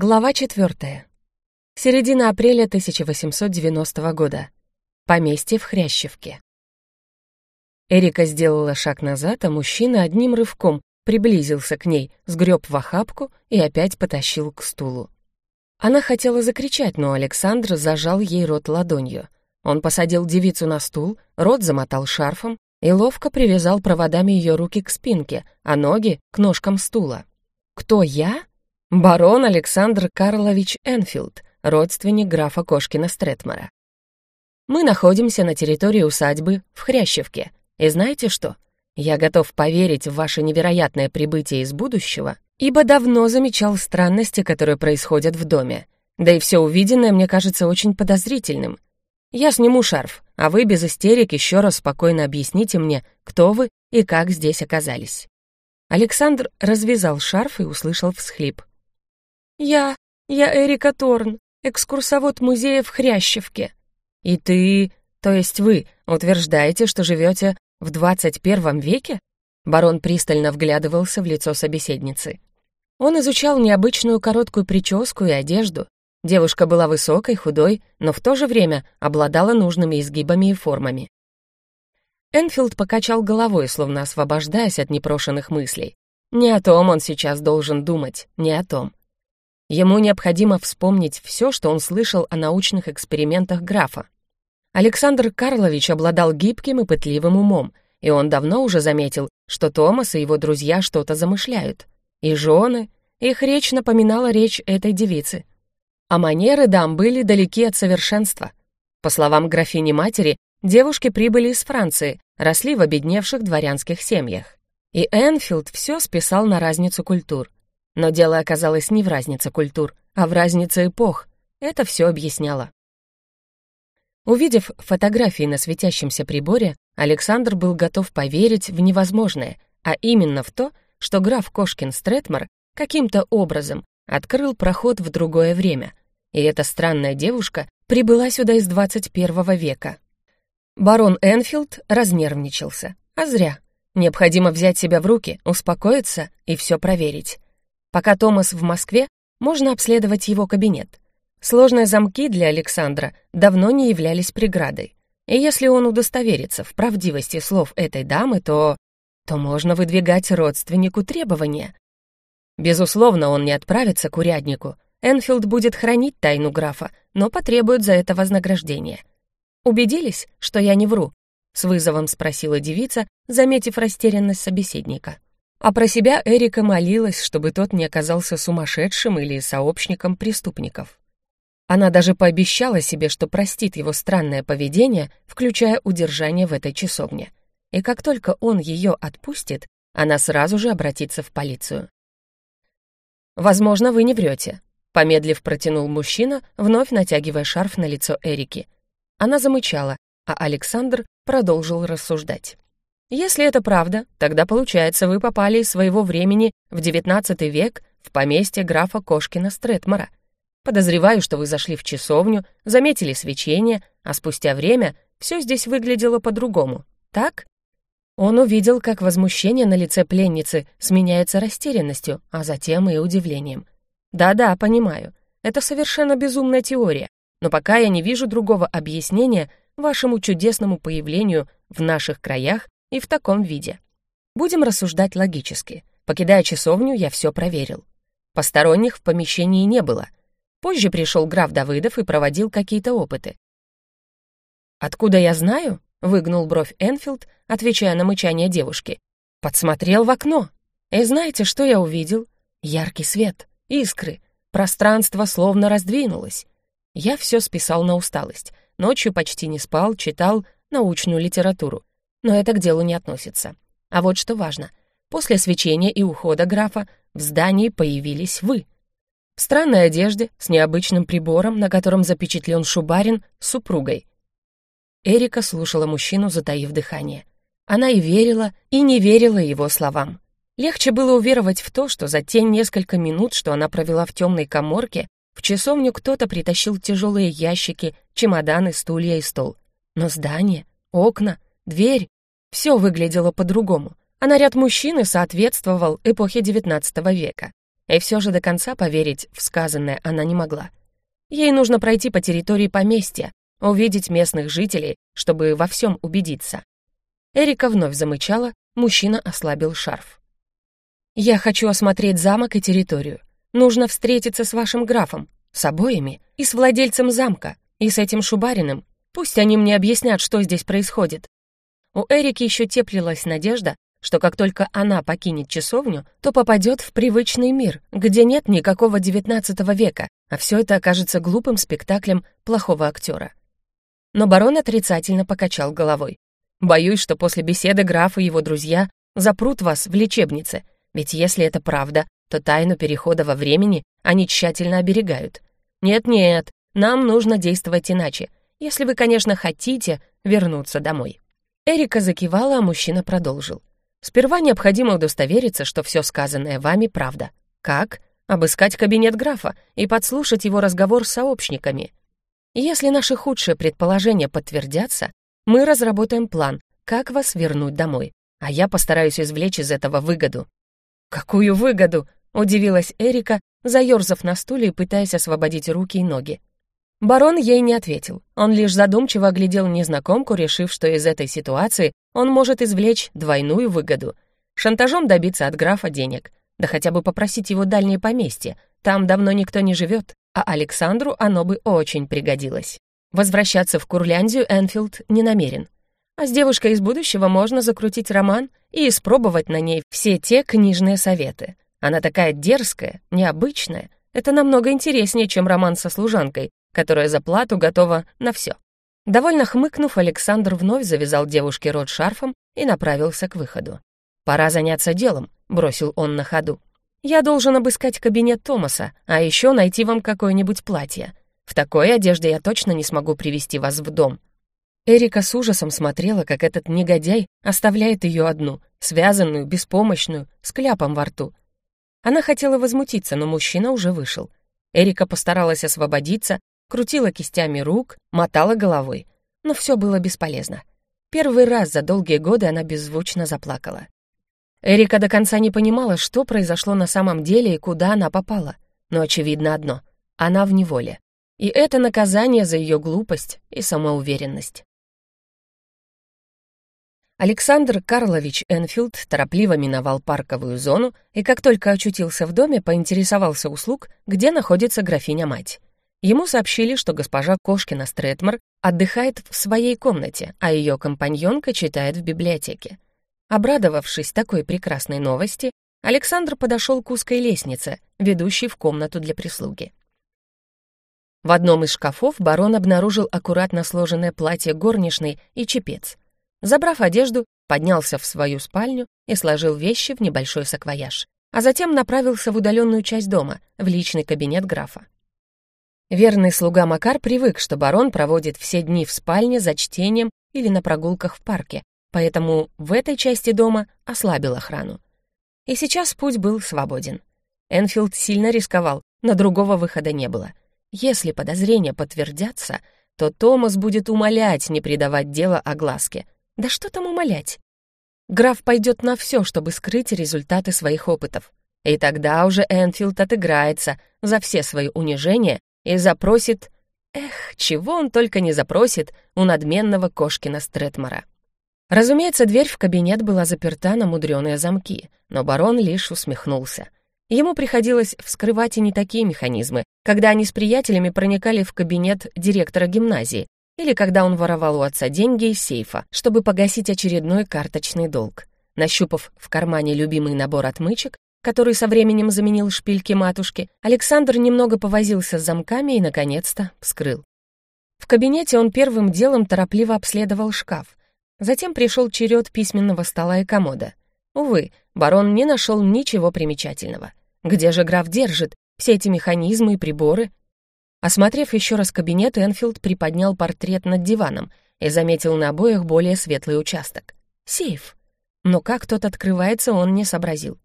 Глава 4. Середина апреля 1890 года. Поместье в Хрящевке. Эрика сделала шаг назад, а мужчина одним рывком приблизился к ней, сгреб в охапку и опять потащил к стулу. Она хотела закричать, но Александр зажал ей рот ладонью. Он посадил девицу на стул, рот замотал шарфом и ловко привязал проводами ее руки к спинке, а ноги — к ножкам стула. «Кто я?» Барон Александр Карлович Энфилд, родственник графа Кошкина Стретмара. Мы находимся на территории усадьбы в Хрящевке. И знаете что? Я готов поверить в ваше невероятное прибытие из будущего, ибо давно замечал странности, которые происходят в доме. Да и все увиденное мне кажется очень подозрительным. Я сниму шарф, а вы без истерик еще раз спокойно объясните мне, кто вы и как здесь оказались. Александр развязал шарф и услышал всхлип. «Я... я Эрика Торн, экскурсовод музея в Хрящевке». «И ты... то есть вы утверждаете, что живете в двадцать первом веке?» Барон пристально вглядывался в лицо собеседницы. Он изучал необычную короткую прическу и одежду. Девушка была высокой, худой, но в то же время обладала нужными изгибами и формами. Энфилд покачал головой, словно освобождаясь от непрошенных мыслей. Не о том он сейчас должен думать, не о том. Ему необходимо вспомнить все, что он слышал о научных экспериментах графа. Александр Карлович обладал гибким и пытливым умом, и он давно уже заметил, что Томас и его друзья что-то замышляют. И жены, их речь напоминала речь этой девицы. А манеры дам были далеки от совершенства. По словам графини-матери, девушки прибыли из Франции, росли в обедневших дворянских семьях. И Энфилд все списал на разницу культур. Но дело оказалось не в разнице культур, а в разнице эпох. Это все объясняло. Увидев фотографии на светящемся приборе, Александр был готов поверить в невозможное, а именно в то, что граф Кошкин Стретмар каким-то образом открыл проход в другое время, и эта странная девушка прибыла сюда из 21 века. Барон Энфилд разнервничался, а зря. Необходимо взять себя в руки, успокоиться и все проверить. Пока Томас в Москве, можно обследовать его кабинет. Сложные замки для Александра давно не являлись преградой. И если он удостоверится в правдивости слов этой дамы, то... то можно выдвигать родственнику требования. Безусловно, он не отправится к уряднику. Энфилд будет хранить тайну графа, но потребует за это вознаграждение. «Убедились, что я не вру?» — с вызовом спросила девица, заметив растерянность собеседника. А про себя Эрика молилась, чтобы тот не оказался сумасшедшим или сообщником преступников. Она даже пообещала себе, что простит его странное поведение, включая удержание в этой часовне. И как только он ее отпустит, она сразу же обратится в полицию. «Возможно, вы не врете», — помедлив протянул мужчина, вновь натягивая шарф на лицо Эрики. Она замычала, а Александр продолжил рассуждать. Если это правда, тогда, получается, вы попали из своего времени в XIX век в поместье графа Кошкина Стретмара. Подозреваю, что вы зашли в часовню, заметили свечение, а спустя время все здесь выглядело по-другому. Так? Он увидел, как возмущение на лице пленницы сменяется растерянностью, а затем и удивлением. Да-да, понимаю. Это совершенно безумная теория, но пока я не вижу другого объяснения вашему чудесному появлению в наших краях и в таком виде. Будем рассуждать логически. Покидая часовню, я все проверил. Посторонних в помещении не было. Позже пришел граф Давыдов и проводил какие-то опыты. «Откуда я знаю?» — выгнул бровь Энфилд, отвечая на мычание девушки. «Подсмотрел в окно. И знаете, что я увидел? Яркий свет, искры, пространство словно раздвинулось. Я все списал на усталость. Ночью почти не спал, читал научную литературу но это к делу не относится. А вот что важно. После свечения и ухода графа в здании появились вы. В странной одежде, с необычным прибором, на котором запечатлен Шубарин, с супругой. Эрика слушала мужчину, затаив дыхание. Она и верила, и не верила его словам. Легче было уверовать в то, что за те несколько минут, что она провела в темной коморке, в часовню кто-то притащил тяжелые ящики, чемоданы, стулья и стол. Но здание, окна, дверь — все выглядело по-другому, а наряд мужчины соответствовал эпохе XIX века. и все же до конца поверить в сказанное она не могла. Ей нужно пройти по территории поместья, увидеть местных жителей, чтобы во всем убедиться. Эрика вновь замычала, мужчина ослабил шарф. «Я хочу осмотреть замок и территорию. Нужно встретиться с вашим графом, с обоими, и с владельцем замка, и с этим Шубариным. Пусть они мне объяснят, что здесь происходит». У Эрики еще теплилась надежда, что как только она покинет часовню, то попадет в привычный мир, где нет никакого XIX века, а все это окажется глупым спектаклем плохого актера. Но барон отрицательно покачал головой. «Боюсь, что после беседы граф и его друзья запрут вас в лечебнице, ведь если это правда, то тайну перехода во времени они тщательно оберегают. Нет-нет, нам нужно действовать иначе, если вы, конечно, хотите вернуться домой». Эрика закивала, а мужчина продолжил. «Сперва необходимо удостовериться, что все сказанное вами правда. Как? Обыскать кабинет графа и подслушать его разговор с сообщниками. Если наши худшие предположения подтвердятся, мы разработаем план, как вас вернуть домой, а я постараюсь извлечь из этого выгоду». «Какую выгоду?» — удивилась Эрика, заерзав на стуле и пытаясь освободить руки и ноги. Барон ей не ответил. Он лишь задумчиво оглядел незнакомку, решив, что из этой ситуации он может извлечь двойную выгоду. Шантажом добиться от графа денег, да хотя бы попросить его дальнее поместье. Там давно никто не живет, а Александру оно бы очень пригодилось. Возвращаться в Курляндию Энфилд не намерен. А с девушкой из будущего можно закрутить роман и испробовать на ней все те книжные советы. Она такая дерзкая, необычная. Это намного интереснее, чем роман со служанкой, которая за плату готова на все. Довольно хмыкнув, Александр вновь завязал девушке рот шарфом и направился к выходу. «Пора заняться делом», — бросил он на ходу. «Я должен обыскать кабинет Томаса, а еще найти вам какое-нибудь платье. В такой одежде я точно не смогу привести вас в дом». Эрика с ужасом смотрела, как этот негодяй оставляет ее одну, связанную, беспомощную, с кляпом во рту. Она хотела возмутиться, но мужчина уже вышел. Эрика постаралась освободиться, крутила кистями рук, мотала головой. Но все было бесполезно. Первый раз за долгие годы она беззвучно заплакала. Эрика до конца не понимала, что произошло на самом деле и куда она попала. Но очевидно одно — она в неволе. И это наказание за ее глупость и самоуверенность. Александр Карлович Энфилд торопливо миновал парковую зону и, как только очутился в доме, поинтересовался услуг, где находится графиня-мать. Ему сообщили, что госпожа Кошкина Стретмор отдыхает в своей комнате, а ее компаньонка читает в библиотеке. Обрадовавшись такой прекрасной новости, Александр подошел к узкой лестнице, ведущей в комнату для прислуги. В одном из шкафов барон обнаружил аккуратно сложенное платье горничной и чепец. Забрав одежду, поднялся в свою спальню и сложил вещи в небольшой саквояж, а затем направился в удаленную часть дома, в личный кабинет графа. Верный слуга Макар привык, что барон проводит все дни в спальне за чтением или на прогулках в парке, поэтому в этой части дома ослабил охрану. И сейчас путь был свободен. Энфилд сильно рисковал, но другого выхода не было. Если подозрения подтвердятся, то Томас будет умолять не придавать дело огласке. Да что там умолять? Граф пойдет на все, чтобы скрыть результаты своих опытов. И тогда уже Энфилд отыграется за все свои унижения и запросит... Эх, чего он только не запросит у надменного Кошкина Стретмора. Разумеется, дверь в кабинет была заперта на мудреные замки, но барон лишь усмехнулся. Ему приходилось вскрывать и не такие механизмы, когда они с приятелями проникали в кабинет директора гимназии или когда он воровал у отца деньги из сейфа, чтобы погасить очередной карточный долг. Нащупав в кармане любимый набор отмычек, который со временем заменил шпильки матушки, Александр немного повозился с замками и, наконец-то, вскрыл. В кабинете он первым делом торопливо обследовал шкаф. Затем пришел черед письменного стола и комода. Увы, барон не нашел ничего примечательного. Где же граф держит все эти механизмы и приборы? Осмотрев еще раз кабинет, Энфилд приподнял портрет над диваном и заметил на обоях более светлый участок. Сейф. Но как тот открывается, он не сообразил.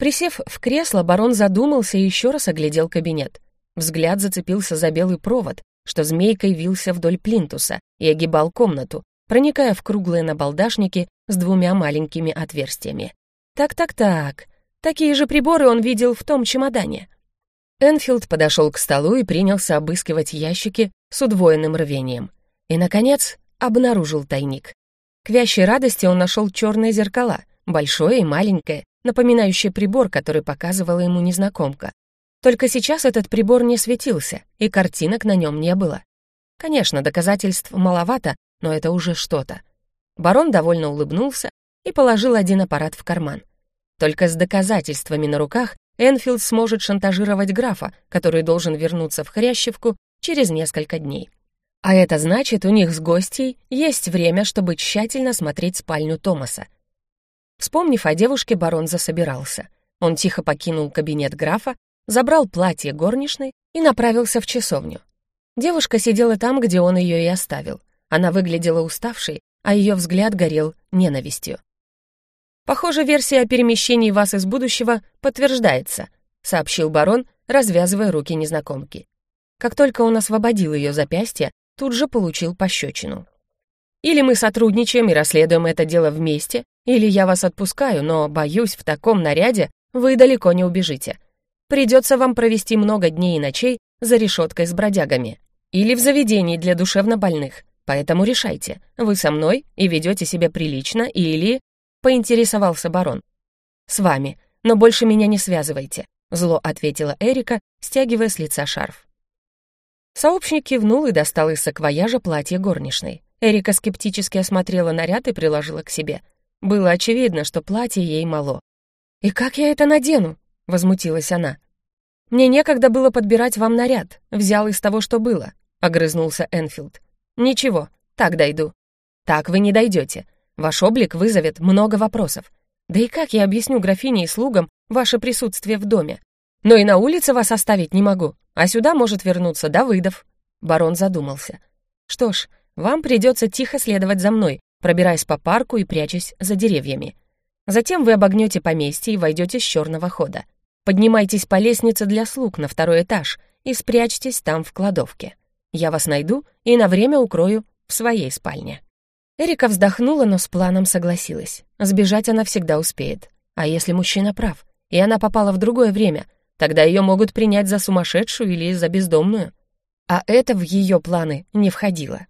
Присев в кресло, барон задумался и еще раз оглядел кабинет. Взгляд зацепился за белый провод, что змейкой вился вдоль плинтуса и огибал комнату, проникая в круглые набалдашники с двумя маленькими отверстиями. Так-так-так, Такие же приборы он видел в том чемодане. Энфилд подошел к столу и принялся обыскивать ящики с удвоенным рвением. И, наконец, обнаружил тайник. К вящей радости он нашел черные зеркала, большое и маленькое, напоминающее прибор, который показывала ему незнакомка. Только сейчас этот прибор не светился, и картинок на нем не было. Конечно, доказательств маловато, но это уже что-то. Барон довольно улыбнулся и положил один аппарат в карман. Только с доказательствами на руках Энфилд сможет шантажировать графа, который должен вернуться в Хрящевку через несколько дней. А это значит, у них с гостей есть время, чтобы тщательно смотреть спальню Томаса. Вспомнив о девушке, барон засобирался. Он тихо покинул кабинет графа, забрал платье горничной и направился в часовню. Девушка сидела там, где он ее и оставил. Она выглядела уставшей, а ее взгляд горел ненавистью. «Похоже, версия о перемещении вас из будущего подтверждается», сообщил барон, развязывая руки незнакомки. Как только он освободил ее запястье, тут же получил пощечину. «Или мы сотрудничаем и расследуем это дело вместе, или я вас отпускаю, но, боюсь, в таком наряде вы далеко не убежите. Придется вам провести много дней и ночей за решеткой с бродягами. Или в заведении для душевнобольных. Поэтому решайте, вы со мной и ведете себя прилично, или...» — поинтересовался барон. «С вами, но больше меня не связывайте», — зло ответила Эрика, стягивая с лица шарф. Сообщник кивнул и достал из саквояжа платье горничной. Эрика скептически осмотрела наряд и приложила к себе. Было очевидно, что платье ей мало. «И как я это надену?» — возмутилась она. «Мне некогда было подбирать вам наряд. Взял из того, что было», — огрызнулся Энфилд. «Ничего, так дойду». «Так вы не дойдете. Ваш облик вызовет много вопросов. Да и как я объясню графине и слугам ваше присутствие в доме? Но и на улице вас оставить не могу, а сюда может вернуться Давыдов». Барон задумался. «Что ж, вам придется тихо следовать за мной, пробираясь по парку и прячась за деревьями. Затем вы обогнете поместье и войдете с черного хода. Поднимайтесь по лестнице для слуг на второй этаж и спрячьтесь там в кладовке. Я вас найду и на время укрою в своей спальне». Эрика вздохнула, но с планом согласилась. Сбежать она всегда успеет. А если мужчина прав, и она попала в другое время — Тогда ее могут принять за сумасшедшую или за бездомную. А это в ее планы не входило.